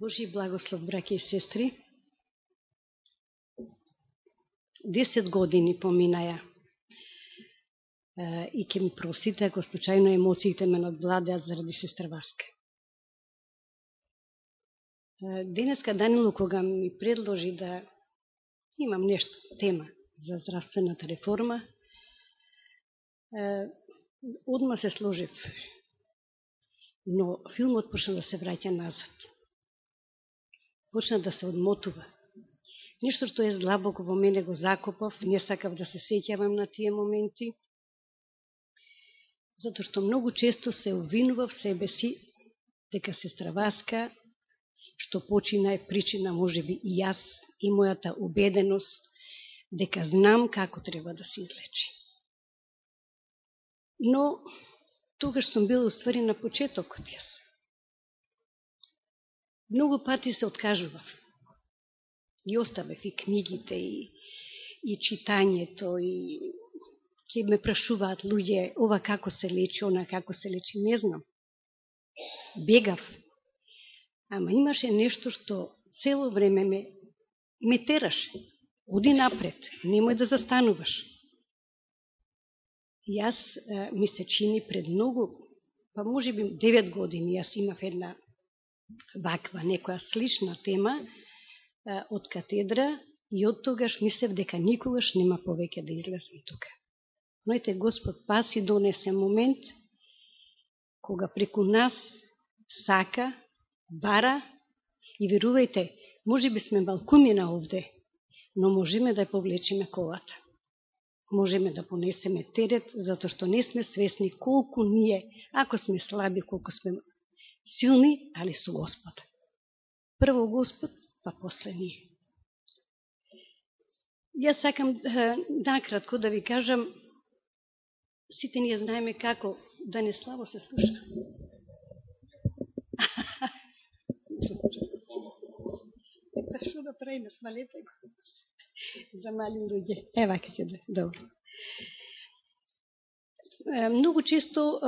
Божи благослов, браке и сестри. Десет години поминаја и ќе ми просите, ако случајно емоциите ме надвладеат заради сестра Васка. Денеска Данило кога ми предложи да имам нешто, тема за здравствената реформа, одма се сложив, но филмот почна да се враќа назад. Почна да се одмотува. Ништо што е злабоко во мене го закопав, не сакав да се сеќавам на тие моменти, затоа што многу често се обвинував себе си дека сестра Васка, што почина е причина, може би и јас, и мојата убеденост, дека знам како треба да се излечи. Но, тогаш сум била уствари на почетокот јас. Многу пати се откажував. И оставев и книгите, и, и читањето, и ќе ме прашуваат луѓе, ова како се лечи, она како се лечи, не знам. Бегав. Ама имаше нешто што цело време ме, ме тераше. Оди напред, немој да застануваш. Јас ми се чини пред многу, па може би 9 години, јас имав една ваква, некоја слична тема од катедра и од тогаш мислев дека никогаш нема повеќе да излезам тука. Но Господ паси донесе момент кога преку нас сака, бара и верувајте, може би сме балкумина овде, но можеме да ја повлечеме колата. Можеме да понесеме терет, затоа што не сме свесни колку ние, ако сме слаби, колку сме силни, али со Господ. Прво Господ, па после ние. Јас сакам накратко да ви кажам, сите ние знаеме како да не слабо се слуша. Па што да правиме, смалете го за мали луѓе. Ева ке се да, добро. Многу често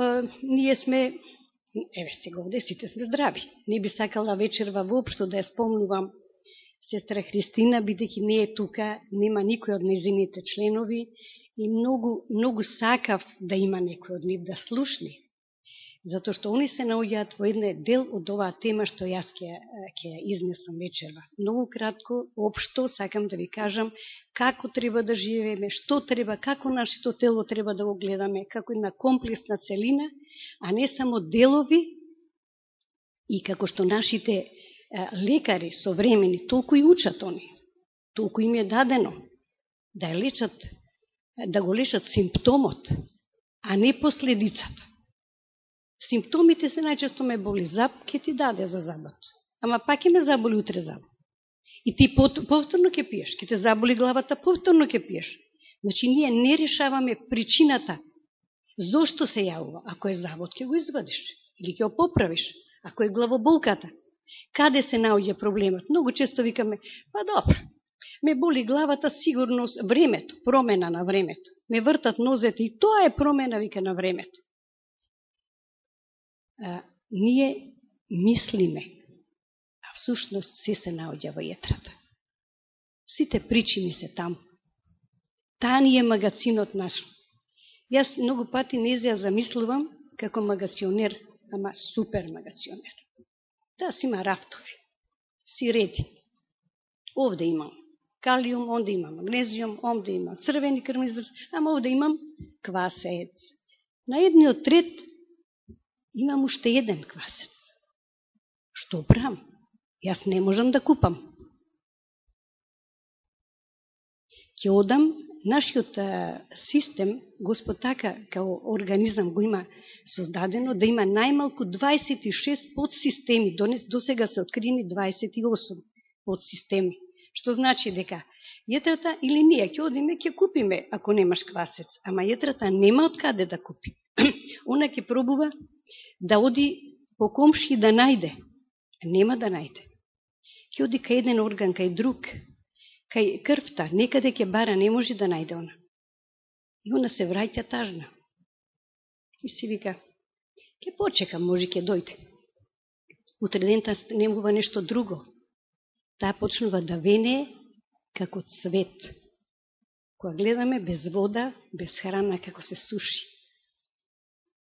ние сме, еве сега овде сите сме здрави. Не би сакала вечерва воопшто да ја спомнувам сестра Христина, бидеќи не е тука, нема никој од незините членови и многу, многу сакав да има некој од нив да слушне затоа што они се наоѓаат во едне дел од оваа тема што јас ќе, ќе изнесам вечерва. Многу кратко, општо, сакам да ви кажам како треба да живееме, што треба, како нашето тело треба да го гледаме, како една комплексна целина, а не само делови и како што нашите лекари современи толку и учат они, толку им е дадено да лечат, да го лечат симптомот, а не последицата. Симптомите се најчесто ме боли зап, ке ти даде за забот. Ама пак ме заболи утре забот. И ти повторно ќе пиеш, ќе те заболи главата, повторно ќе пиеш. Значи, ние не решаваме причината. Зошто се јавува? Ако е завод, ќе го извадиш. Или ќе го поправиш. Ако е главоболката. Каде се наоѓа проблемот? Многу често викаме, па добро, ме боли главата, сигурно времето, промена на времето. Ме вртат нозете и тоа е промена, вика, на времето а, ние мислиме, а всушност се се наоѓа во јетрата. Сите причини се таму. Таа ни е магацинот наш. Јас многу пати не ја замислувам како магационер, ама супер магационер. Таа да, си има рафтови. Си реди. Овде имам калиум, онде имам магнезиум, онде имам црвени крвни ама овде имам квасец. На едниот ред имам уште еден квасец. Што правам? Јас не можам да купам. Ќе одам, нашиот систем, Господ така, као организам го има создадено, да има најмалку 26 подсистеми. До сега се открини 28 подсистеми. Што значи дека јетрата или ние ќе одиме, ќе купиме, ако немаш квасец. Ама јетрата нема од каде да купи. Она ќе пробува да оди по комши да најде. Нема да најде. Ке оди кај еден орган, кај друг, кај крвта, некаде ќе бара, не може да најде она. И она се враќа тажна. И си вика, ке почекам, може ке дојде. утре дента станемува нешто друго. Таа почнува да вене како цвет. Кога гледаме без вода, без храна, како се суши.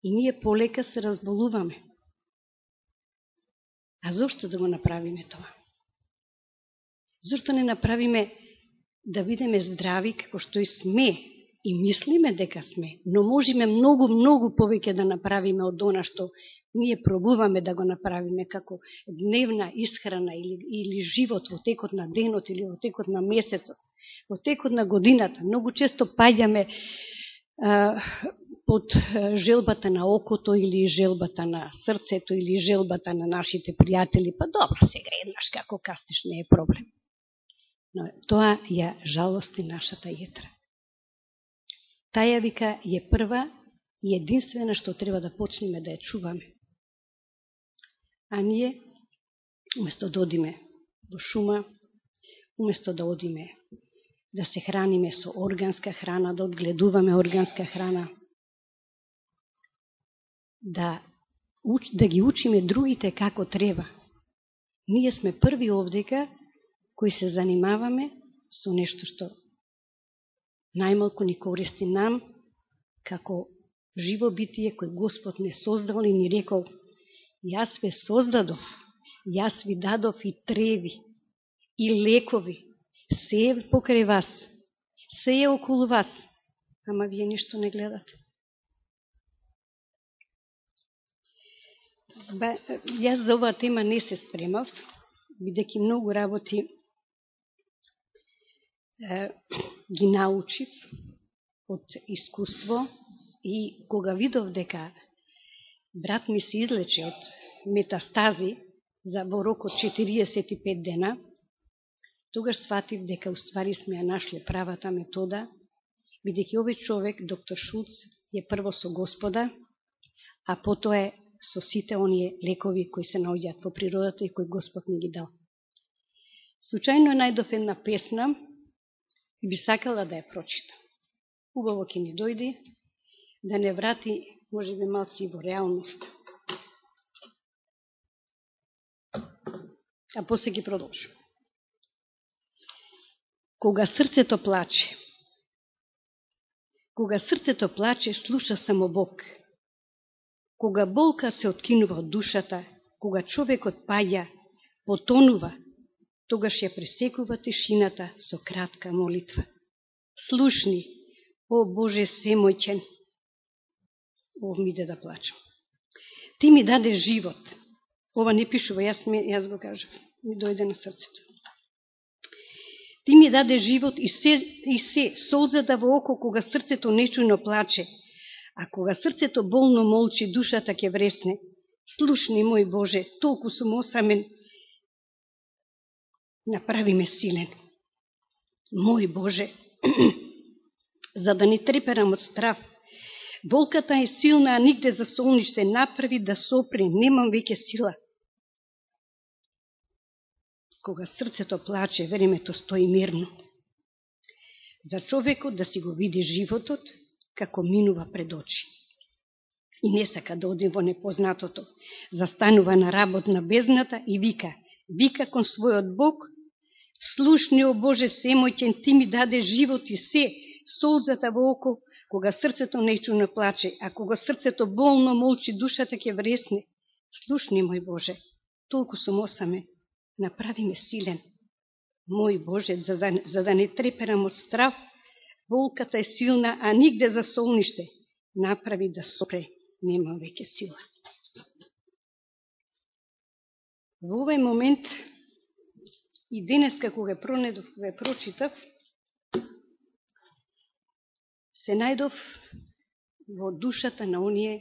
И ние полека се разболуваме. А зошто да го направиме тоа? Зошто не направиме да бидеме здрави како што и сме и мислиме дека сме, но можеме многу, многу повеќе да направиме од она што ние пробуваме да го направиме како дневна исхрана или, или живот во текот на денот или во текот на месецот, во текот на годината. Многу често паѓаме а, под желбата на окото или желбата на срцето или желбата на нашите пријатели. Па добро, сега еднаш како кастиш не е проблем. Но тоа ја жалости нашата јетра. Таја вика е прва и единствена што треба да почнеме да ја чуваме. А ние, уместо да одиме во шума, уместо да одиме да се храниме со органска храна, да одгледуваме органска храна, да, да ги учиме другите како треба. Ние сме први овдека кои се занимаваме со нешто што најмалку ни користи нам, како живо битие кој Господ не создал и ни рекол, јас ве создадов, јас ви дадов и треви, и лекови, се е покрај вас, се е околу вас, ама вие ништо не гледате. Ба, јас за оваа тема не се спремав, бидеќи многу работи ги научив од искуство и кога видов дека брат ми се излече од метастази за во рок од 45 дена, тогаш сватив дека уствари сме ја нашле правата метода, бидеќи овој човек, доктор Шулц, е прво со Господа, а потоа е со сите оние лекови кои се наоѓаат по природата и кои Господ ни ги дал. Случајно е најдов една песна, и би сакала да ја прочитам. Убаво ќе ни дојди, да не врати, може би малци и во реалност. А после ги продолжим. Кога срцето плаче, кога срцето плаче, слуша само Бог. Кога болка се откинува од душата, кога човекот паѓа, потонува, тогаш ја пресекува тишината со кратка молитва. Слушни, о Боже семојчен, ов ми иде да плачам. Ти ми даде живот. Ова не пишува, јас, ми јас го кажам, ми дојде на срцето. Ти ми даде живот и се, и се солзата во око кога срцето нечујно плаче, а кога срцето болно молчи, душата ќе вресне. Слушни, мој Боже, толку сум осамен, направи ме силен. Мој Боже, за да не треперам од страв, болката е силна, а нигде за солниште направи да сопри. немам веќе сила. Кога срцето плаче, времето стои мирно. За човекот да си го види животот, како минува пред очи. И не сака да оди во непознатото. Застанува на работ на безната и вика, вика кон својот Бог, Слушни, о Боже, семојќен, Ти ми даде живот и се, солзата во око, кога срцето нечуно плаче, а кога срцето болно молчи, душата ќе вресне. Слушни, мој Боже, толку сум осаме, направи ме силен. Мој Боже, за, да, за да не треперам од страв, Волката е силна, а нигде за солниште. Направи да сопре, нема веќе сила. Во овој момент И денес, како го пронедов, го прочитав, се најдов во душата на оние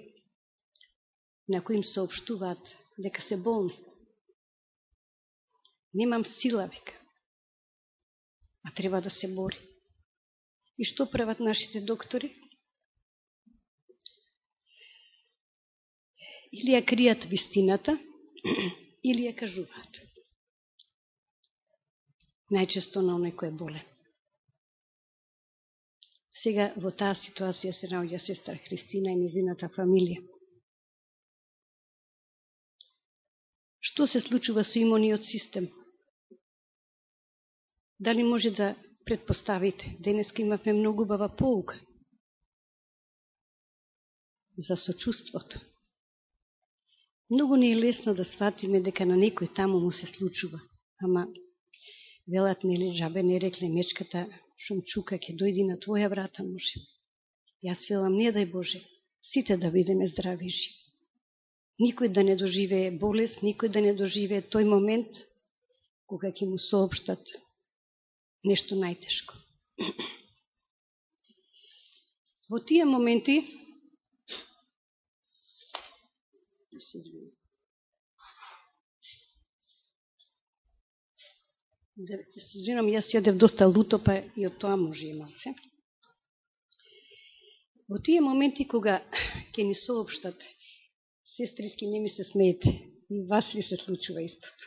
на кои им сообштуваат дека се болни. Немам сила, века. А треба да се бори. И што прават нашите доктори? Или ја кријат вистината, или ја кажуваат најчесто на оној кој е болен. Сега во таа ситуација се наоѓа сестра Христина и низината фамилија. Што се случува со имуниот систем? Дали може да предпоставите? Денеска имавме многу бава поука за сочувството. Многу не е лесно да сватиме дека на некој таму му се случува, ама велат нели жабе не рекле мечката шумчука ќе дојди на твоја врата може. Јас велам не дај Боже, сите да бидеме здрави и живи. Никој да не доживее болест, никој да не доживее тој момент кога ќе му сообштат нешто најтешко. Во тие моменти се извинам. Да се извинам, јас јадев доста луто, па и од тоа може и малце. Во тие моменти кога ќе ни сообштат, сестриски не ми се смеете, и вас ви се случува истото.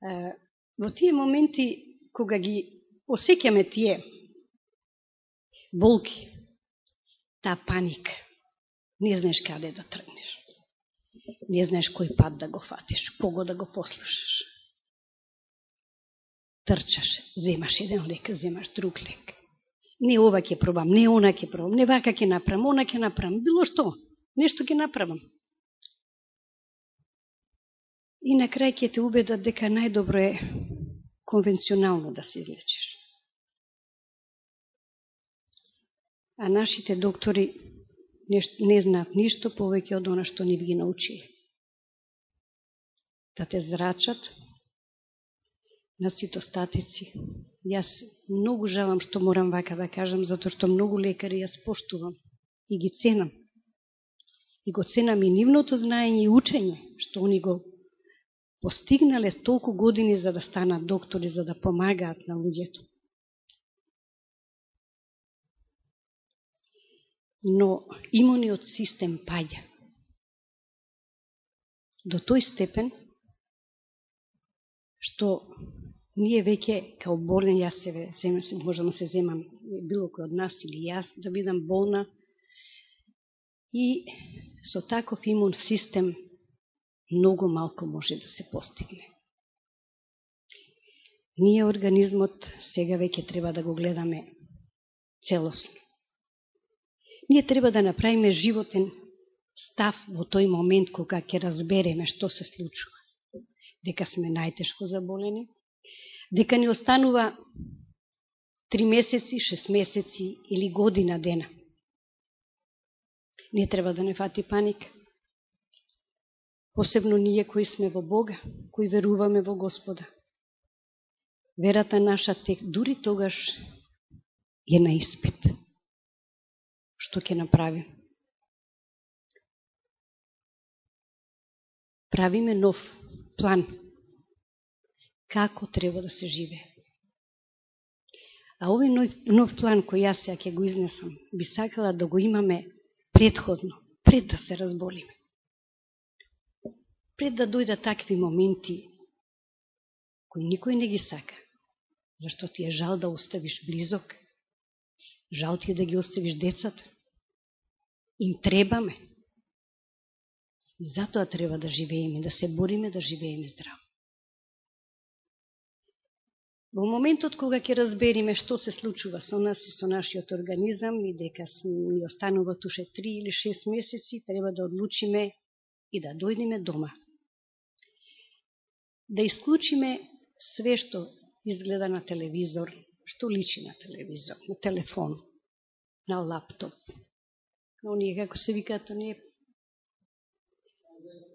Во тие моменти кога ги осеќаме тие болки, таа паника, не знаеш каде да тргнеш. Не знаеш кој пат да го фатиш, кого да го послушаш. Трчаш, земаш еден лек, земаш друг лек не ова ќе пробам, не она ќе пробам, не вака ќе направам, она ќе направам, било што, нешто ќе направам. И на крај ќе те убедат дека најдобро е конвенционално да се излечиш. А нашите доктори не, не знаат ништо повеќе од она што ни ги научили. Да те зрачат на цитостатици, Јас многу жалам што морам вака да кажам, затоа што многу лекари јас поштувам и ги ценам. И го ценам и нивното знаење и учење, што они го постигнале толку години за да станат доктори, за да помагаат на луѓето. Но имуниот систем паѓа. До тој степен, што ние веќе као болен, јас се, можам да се земам било кој од нас или јас да бидам болна и со таков имун систем многу малко може да се постигне. Ние организмот сега веќе треба да го гледаме целосно. Ние треба да направиме животен став во тој момент кога ќе разбереме што се случува. Дека сме најтешко заболени, дека ни останува три месеци, шест месеци или година дена. Не треба да не фати паника. Посебно ние кои сме во Бога, кои веруваме во Господа. Верата наша тек дури тогаш е на испит. Што ќе направим? Правиме нов план како треба да се живе. А овој нов, нов план кој јас ја ќе го изнесам, би сакала да го имаме предходно, пред да се разболиме. Пред да дојдат такви моменти кои никој не ги сака, зашто ти е жал да оставиш близок, жал ти е да ги оставиш децата. Им требаме. И затоа треба да живееме, да се бориме да живееме здраво. Во моментот кога ќе разбериме што се случува со нас и со нашиот организам и дека ни останува туше 3 или 6 месеци, треба да одлучиме и да дојдеме дома. Да исклучиме све што изгледа на телевизор, што личи на телевизор, на телефон, на лаптоп, на оние, како се викаат, оние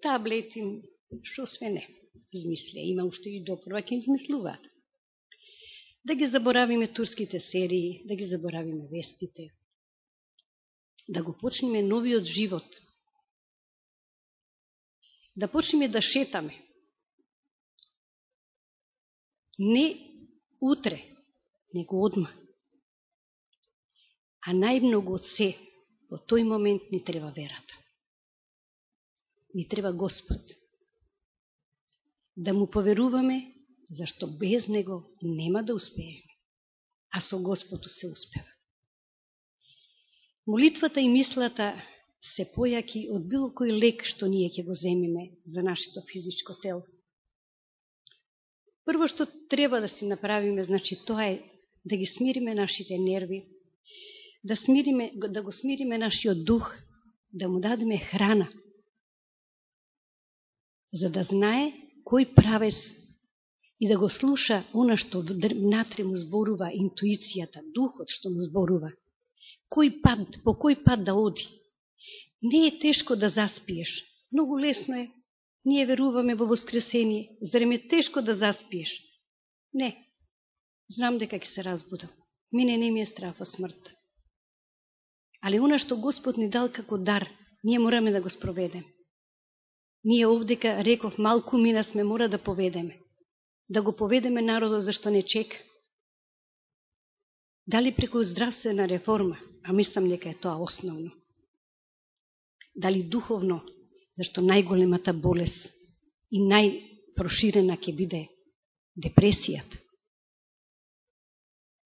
таблети, што све не измисле. Има уште и допрва ќе измислуваат да ги заборавиме турските серии, да ги заборавиме вестите, да го почнеме новиот живот, да почнеме да шетаме. Не утре, него одма. А најмногу од се, во тој момент ни треба верата. Ни треба Господ. Да му поверуваме зашто без него нема да успееме, а со Господу се успева. Молитвата и мислата се појаки од било кој лек што ние ќе го земиме за нашето физичко тело. Прво што треба да си направиме, значи тоа е да ги смириме нашите нерви, да, смириме, да го смириме нашиот дух, да му дадеме храна, за да знае кој правец и да го слуша она што внатре му зборува интуицијата, духот што му зборува. Кој пат, по кој пат да оди. Не е тешко да заспиеш. Многу лесно е. Ние веруваме во воскресение. Зарем е тешко да заспиеш? Не. Знам дека ќе се разбудам. Мене не ми е страф од смртта. Али она што Господ ни дал како дар, ние мораме да го спроведеме. Ние овдека, реков, малку мина сме, мора да поведеме. Да го поведеме народот зашто не чека. Дали преку здравствена реформа, а мислам дека е тоа основно. Дали духовно, зашто најголемата болест и најпроширена ќе биде депресијата.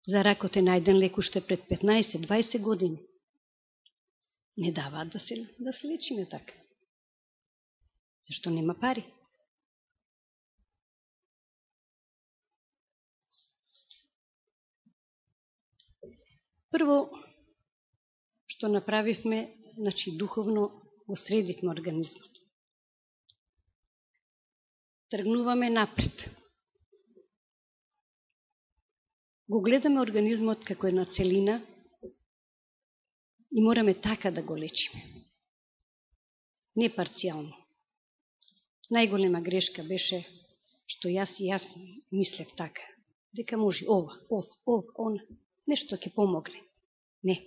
За ракот е најден лек уште пред 15-20 години. Не даваат да се, да се лечиме така. Зашто нема пари. Прво, што направивме, значи духовно го средивме организмот. Тргнуваме напред. Го гледаме организмот како една целина и мораме така да го лечиме. Не парцијално. Најголема грешка беше што јас и јас мислев така, дека може ова, ова, ова, она нешто ќе помогне. Не.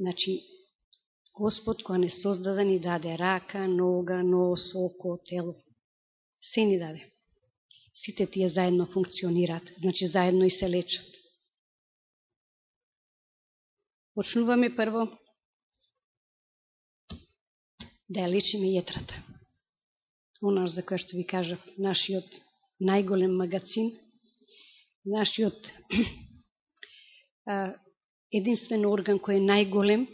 Значи, Господ која не создаде ни даде рака, нога, нос, око, тело. Се ни даде. Сите тие заедно функционираат, значи заедно и се лечат. Почнуваме прво да ја лечиме јетрата. Онаш за која што ви кажав, нашиот најголем магазин – нашиот единствен орган кој е најголем,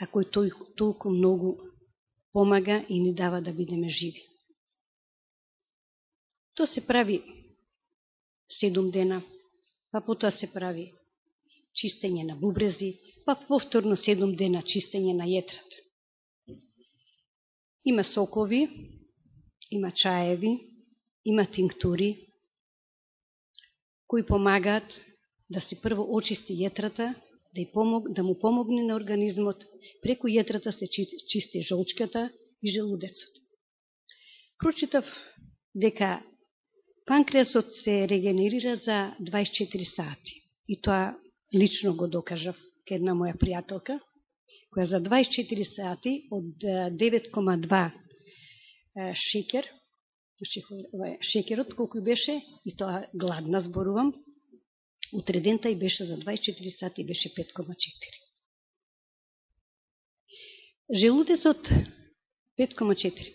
а кој тој, толку многу помага и ни дава да бидеме живи. То се прави седум дена, па потоа се прави чистење на бубрези, па повторно седум дена чистење на јетрата. Има сокови, има чаеви, има тинктури, кои помагаат да се прво очисти јетрата, да, помог, да му помогне на организмот, преку јетрата се чисти жолчката и желудецот. Прочитав дека панкреасот се регенерира за 24 сати. И тоа лично го докажав ке една моја пријателка, која за 24 сати од 9,2 шекер Значи, шекерот колку беше, и тоа гладна зборувам, утредента и беше за 24 сати и беше 5,4. Желудецот 5,4.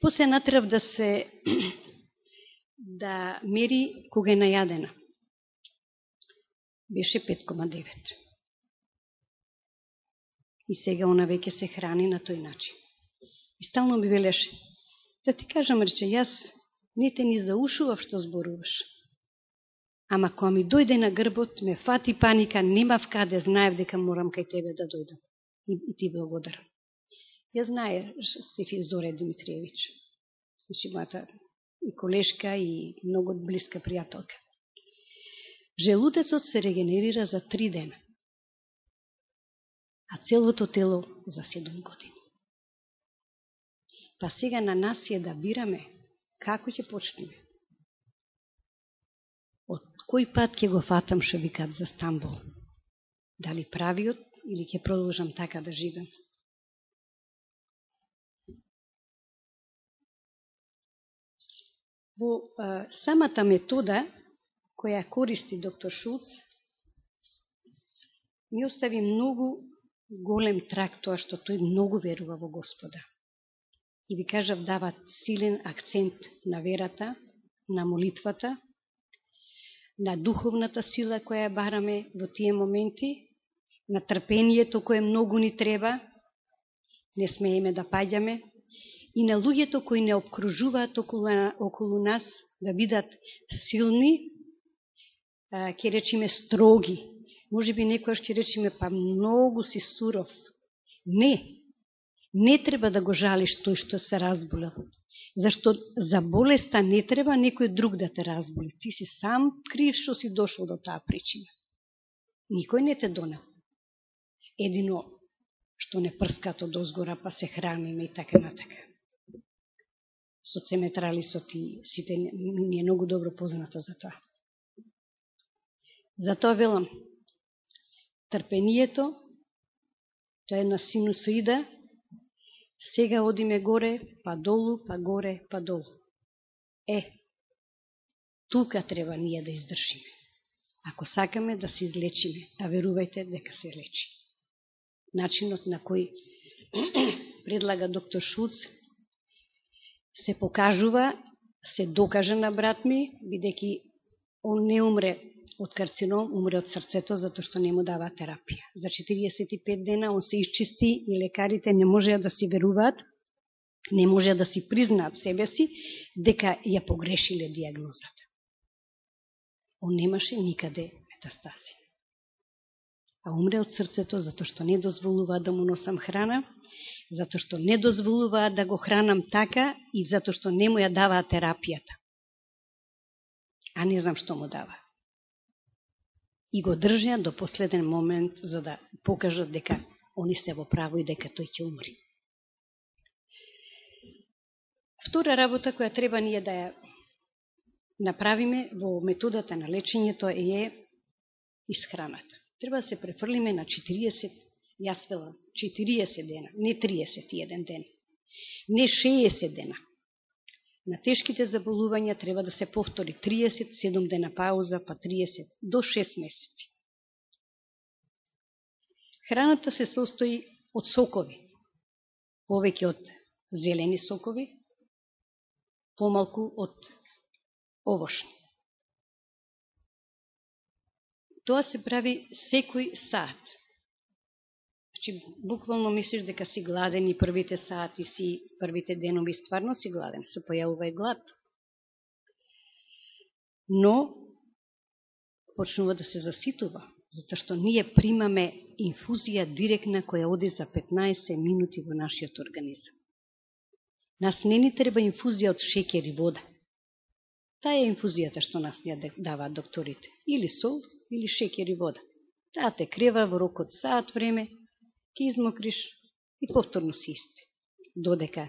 После натрав да се да мери кога е најадена. Беше 5,9. И сега она веќе се храни на тој начин. И стално ми велеше, Да ти кажам, рече, јас не те ни заушував што зборуваш. Ама кога ми дојде на грбот, ме фати паника, немав каде, да знаев дека морам кај тебе да дојдам. И, и ти благодарам. Ја знае Стефи Зоре Димитриевич. Значи, мојата и колешка и многу близка пријателка. Желудецот се регенерира за три дена, а целото тело за седом години. Па сега на нас е да бираме како ќе почнеме. Од кој пат ќе го фатам шевикат за Стамбул? Дали правиот или ќе продолжам така да живам? Во а, самата метода која користи доктор Шуц ми остави многу голем трак тоа што тој многу верува во Господа и ви кажав дава силен акцент на верата, на молитвата, на духовната сила која бараме во тие моменти, на трпението кое многу ни треба, не смееме да паѓаме, и на луѓето кои не обкружуваат околу, околу нас да бидат силни, ќе речиме строги. Може би некојаш ќе речиме, па многу си суров. Не, не треба да го жалиш тој што се разболел. Зашто за болеста не треба некој друг да те разболи. Ти си сам крив што си дошол до таа причина. Никој не те донел. Едино што не прскат од озгора, па се храниме и така натака. Со цеметралисот и сите, ми е многу добро познато за тоа. Затоа велам, трпението, тоа е една синусоида, сега одиме горе, па долу, па горе, па долу. Е, тука треба ние да издршиме. Ако сакаме да се излечиме, а верувајте дека се лечи. Начинот на кој предлага доктор Шуц се покажува, се докажа на брат ми, бидејќи он не умре од карцином, умре од срцето, затоа што не му дава терапија. Значи, За 45 дена он се исчисти и лекарите не можеа да си веруваат, не можеа да си признаат себе си, дека ја погрешиле диагнозата. Он немаше никаде метастази. А умре од срцето затоа што не дозволува да му носам храна, затоа што не дозволува да го хранам така и затоа што не му ја даваа терапијата. А не знам што му дава и го држеа до последен момент за да покажат дека они се во право и дека тој ќе умри. Втора работа која треба ние да ја направиме во методата на лечењето е исхраната. Треба да се префрлиме на 40, јас велам, 40 дена, не 31 ден, не 60 дена, На тешките заболувања треба да се повтори 37 дена пауза, па 30 до 6 месеци. Храната се состои од сокови, повеќе од зелени сокови, помалку од овошни. Тоа се прави секој саат. Значи, буквално мислиш дека си гладен и првите сати си, првите денови стварно си гладен, се појавува и глад. Но, почнува да се заситува, затоа што ние примаме инфузија директна која оди за 15 минути во нашиот организам. Нас не ни треба инфузија од шекер и вода. Таа е инфузијата што нас ја даваат докторите. Или сол, или шекер и вода. Таа те крева во рок од саат време, ќе измокриш и повторно си исти. Додека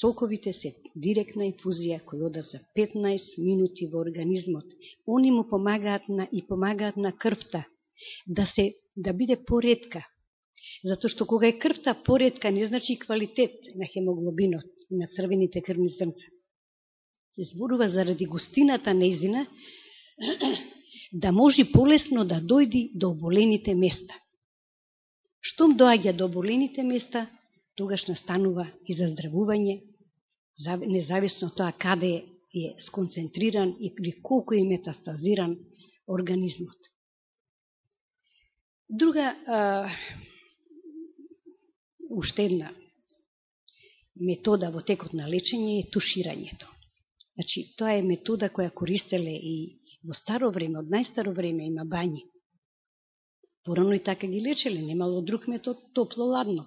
соковите се директна инфузија кој ода за 15 минути во организмот. Они му помагаат на и помагаат на крвта да се да биде поредка. Затоа што кога е крвта поредка не значи и квалитет на хемоглобинот и на црвените крвни зрнца. Се зборува заради густината неизина да може полесно да дојди до оболените места. Штом доаѓа до болените места, тогаш настанува и заздравување, независно тоа каде е сконцентриран и колку е метастазиран организмот. Друга, а, уште една метода во текот на лечење е туширањето. Значи, тоа е метода која користеле и во старо време, од најстаро време има бањи. Порано и така ги лечеле, немало друг метод, топло-ладно.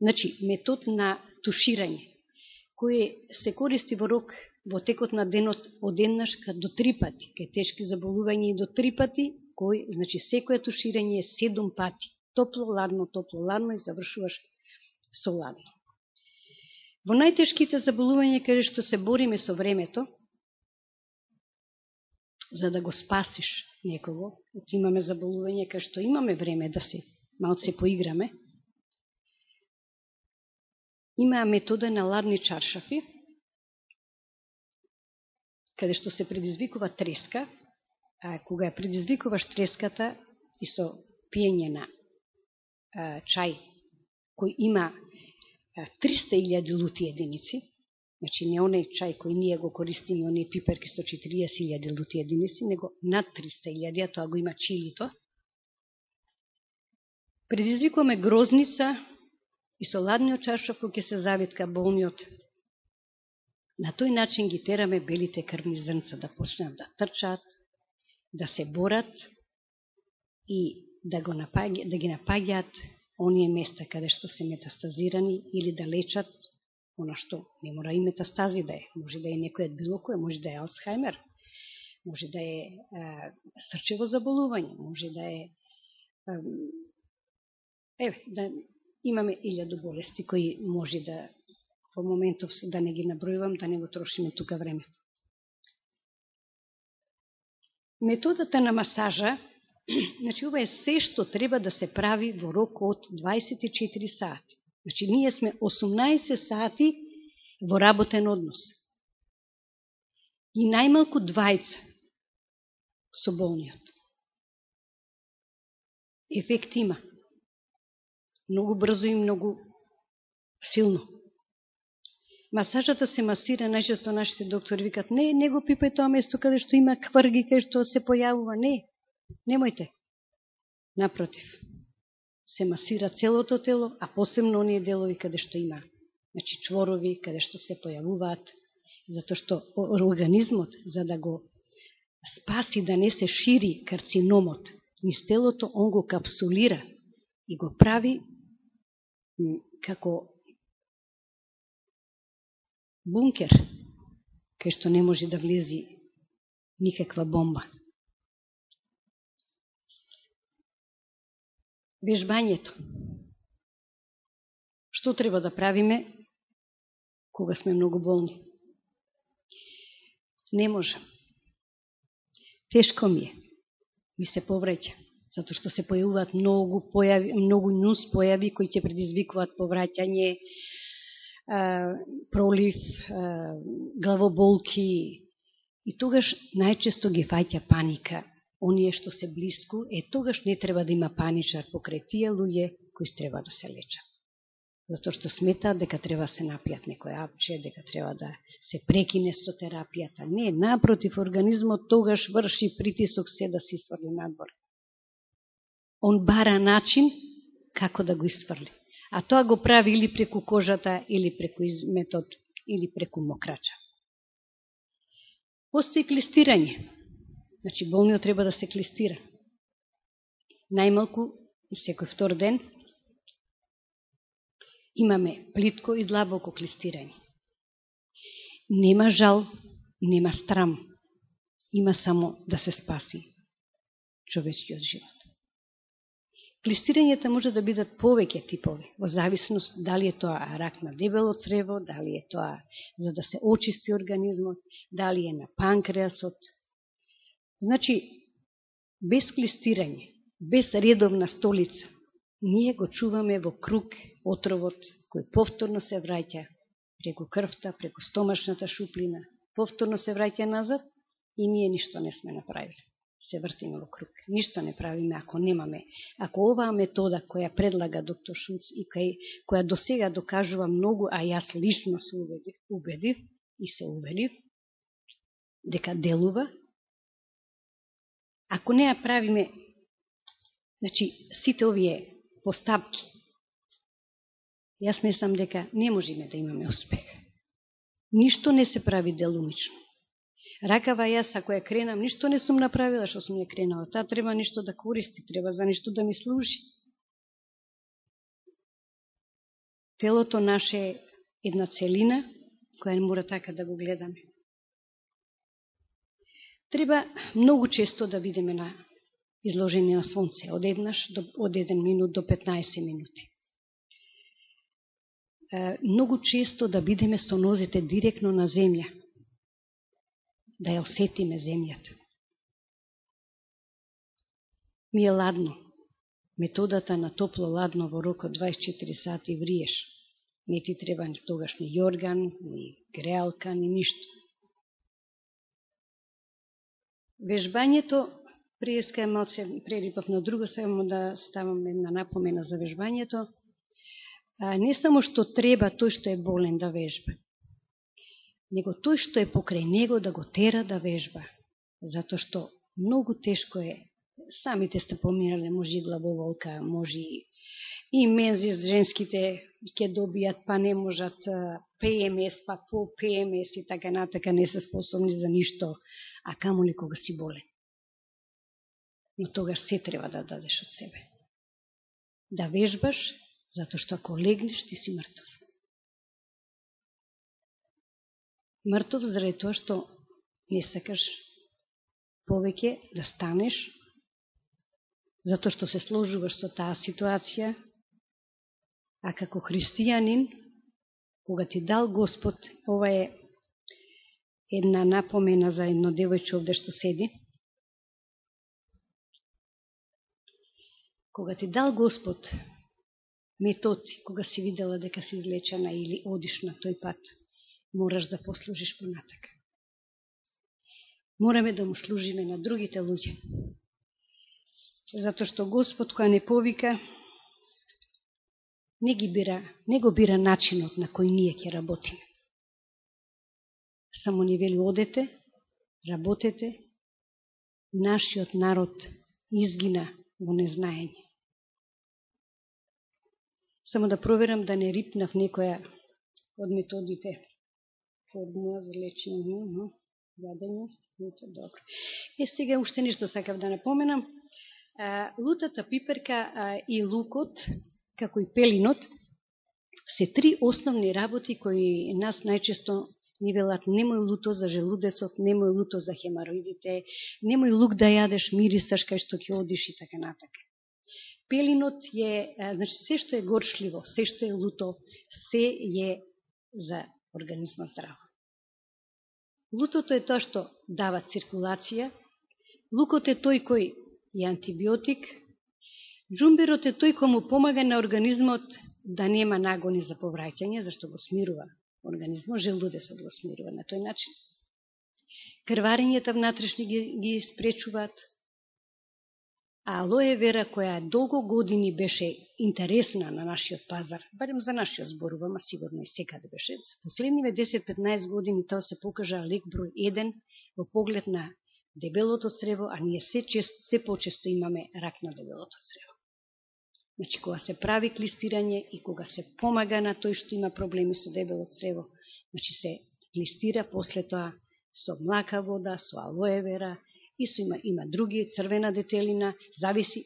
Значи, метод на туширање, кој се користи во рок во текот на денот од еднашка до три пати, кај тешки заболувања и до три пати, кој, значи, секоја туширање е седум пати. Топло-ладно, топло-ладно и завршуваш со ладно. Во најтешките заболувања, каде што се бориме со времето, за да го спасиш некого, имаме заболување кај што имаме време да се малце поиграме, има метода на ладни чаршафи, каде што се предизвикува треска, а кога ја предизвикуваш треската и со пиење на а, чај кој има 300.000 лути единици, Значи не оној чај кој ние го користиме, оние пиперки 140.000 лути единици, него над 300.000, а тоа го има чилито. Предизвикуваме грозница и со ладниот чашов кој ќе се завитка болниот. На тој начин ги тераме белите крвни зрнца да почнат да трчат, да се борат и да, го напаѓа, да ги напаѓаат оние места каде што се метастазирани или да лечат она што не мора и метастази да е. Може да е некојот било кој, може да е Алцхаймер, може да е, е срчево заболување, може да е еве, да имаме илјаду болести кои може да во моментов да не ги набројувам, да не го трошиме тука времето. Методата на масажа, значи ова е се што треба да се прави во рок од 24 сати. Значи ние сме 18 сати во работен однос. И најмалку двајца со болниот. Ефект има. Многу брзо и многу силно. Масажата се масира, најчесто нашите доктори викат, не, не го пипај тоа место каде што има кврги, каде што се појавува, не, немојте. Напротив, се масира целото тело, а посебно оние делови каде што има, значи чворови, каде што се појавуваат, затоа што организмот, за да го спаси да не се шири карциномот низ телото, он го капсулира и го прави како бункер, кај што не може да влези никаква бомба. Вежбањето. Што треба да правиме кога сме многу болни? Не можам. Тешко ми е. Ми се повреќа. Зато што се појавуваат многу, појави, многу нюс појави кои ќе предизвикуваат повраќање, пролив, главоболки и тогаш најчесто ги фаќа паника. Оние што се близко, е тогаш не треба да има паничар покрај тие луѓе кои треба да се лечат. Затоа што сметаат дека треба да се напијат некој апче, дека треба да се прекине со терапијата. Не, напротив, организмот тогаш врши притисок се да се сврли надвор. Он бара начин како да го isfrли а тоа го прави или преку кожата, или преку изметот, или преку мокрача. Постои клистирање. Значи, болниот треба да се клистира. Најмалку, секој втор ден, имаме плитко и длабоко клистирање. Нема жал, нема страм. Има само да се спаси човечкиот живот. Клистирањата може да бидат повеќе типови, во зависност дали е тоа рак на дебело црево, дали е тоа за да се очисти организмот, дали е на панкреасот. Значи, без клистирање, без редовна столица, ние го чуваме во круг отровот кој повторно се враќа преку крвта, преку стомашната шуплина, повторно се враќа назад и ние ништо не сме направили се вртиме во круг. Ништо не правиме ако немаме. Ако оваа метода која предлага доктор Шуц и кај, која до сега докажува многу, а јас лично се убедив, убедив и се убедив, дека делува, ако не ја правиме, значи, сите овие постапки, јас мислам дека не можеме да имаме успех. Ништо не се прави делумично. Ракава јас, ако ја кренам, ништо не сум направила што сум ја кренала. Таа треба ништо да користи, треба за нешто да ми служи. Телото наше е една целина, која не мора така да го гледаме. Треба многу често да видиме на изложени на сонце, од еднаш до, од 1 минут до 15 минути. Многу често да бидеме со нозите директно на земја, да ја осетиме земјата. Ми е ладно. Методата на топло-ладно во рок од 24 сати вриеш. Не ти треба ни тогаш ни јорган, ни греалка, ни ништо. Вежбањето, приеска да е малце прерипав на друго, само да ставам една напомена за вежбањето. А, не само што треба тој што е болен да вежба, него тој што е покрај него да го тера да вежба. затоа што многу тешко е, самите сте помирале, може и главоволка, може и и мензи женските ќе добијат, па не можат ПМС, па по ПМС и така натака не се способни за ништо, а камо ли кога си болен. Но тогаш се треба да дадеш од себе. Да вежбаш, затоа што ако легнеш, ти си мртов. Мртов заради тоа што не сакаш повеќе да станеш, затоа што се сложуваш со таа ситуација, а како христијанин, кога ти дал Господ, ова е една напомена за едно девојче овде што седи, кога ти дал Господ методи, кога си видела дека си излечена или одиш на тој пат, мораш да послужиш понатака. Мораме да му служиме на другите луѓе. Зато што Господ која не повика, не ги бира, не го бира начинот на кој ние ќе работиме. Само ни вели одете, работете, нашиот народ изгина во незнаење. Само да проверам да не рипнав некоја од методите формула за лечење, јадење, ето добро. Е, сега уште нешто сакав да напоменам. лутата пиперка и лукот, како и пелинот, се три основни работи кои нас најчесто ни велат немој луто за желудесот, немој луто за хемароидите, немој лук да јадеш, мирисаш кај што ќе одиш и така натака. Пелинот е, значи, се што е горшливо, се што е луто, се е за организма здраво. Лутото е тоа што дава циркулација, лукот е тој кој е антибиотик, джумберот е тој кој му помага на организмот да нема нагони за повраќање, зашто го смирува организмот, желудесот да го смирува на тој начин. Крварењата внатрешни ги, ги спречуваат, А алоe вера, која долго години беше интересна на нашиот пазар, барем за нашиот зборувам, а сигурно и секаде беше, последниве 10-15 години тоа се покажа лек број 1 во поглед на дебелото црево, а ние се, чест, се почесто имаме рак на дебелото црево. Значи, кога се прави клистирање и кога се помага на тој што има проблеми со дебело црево, значи се клистира после тоа со млака вода, со алоe вера, и со има, има други, црвена детелина, зависи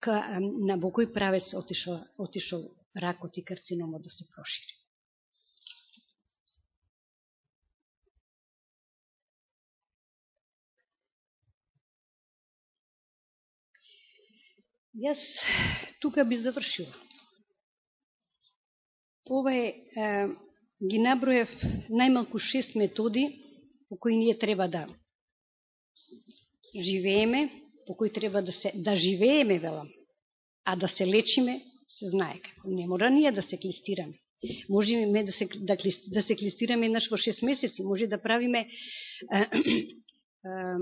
ка, на во кој правец отишол, отишол ракот и карциномот да се прошири. Јас тука би завршила. Ова е, е ги наброев најмалку шест методи по кои ние треба да живееме, по кој треба да, се, да живееме, велам, а да се лечиме, се знае како. Не мора ние да се клистираме. Можеме да се, да, да се клистираме еднаш во 6 месеци, може да правиме а, а,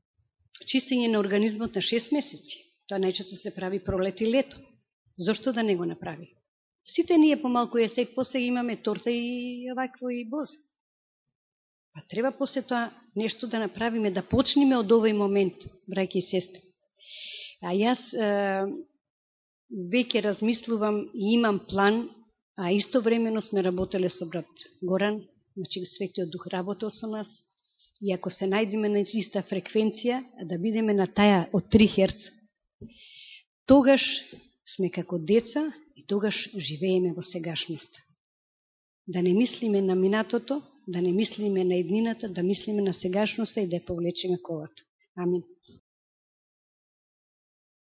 чистење на организмот на 6 месеци. Тоа најчесто се прави пролет и лето. Зошто да не го направи? Сите ние помалку есек, после имаме торта и овакво и боз. Па треба после тоа нешто да направиме, да почнеме од овој момент, браќи и сестри. А јас е, веќе размислувам и имам план, а исто времено сме работеле со брат Горан, значи Светиот Дух работел со нас, и ако се најдеме на иста фреквенција, да бидеме на таја од 3 Херц, тогаш сме како деца и тогаш живееме во сегашноста. Да не мислиме на минатото, да не мислиме на еднината, да мислиме на сегашноста и да ја повлечеме колата. Амин.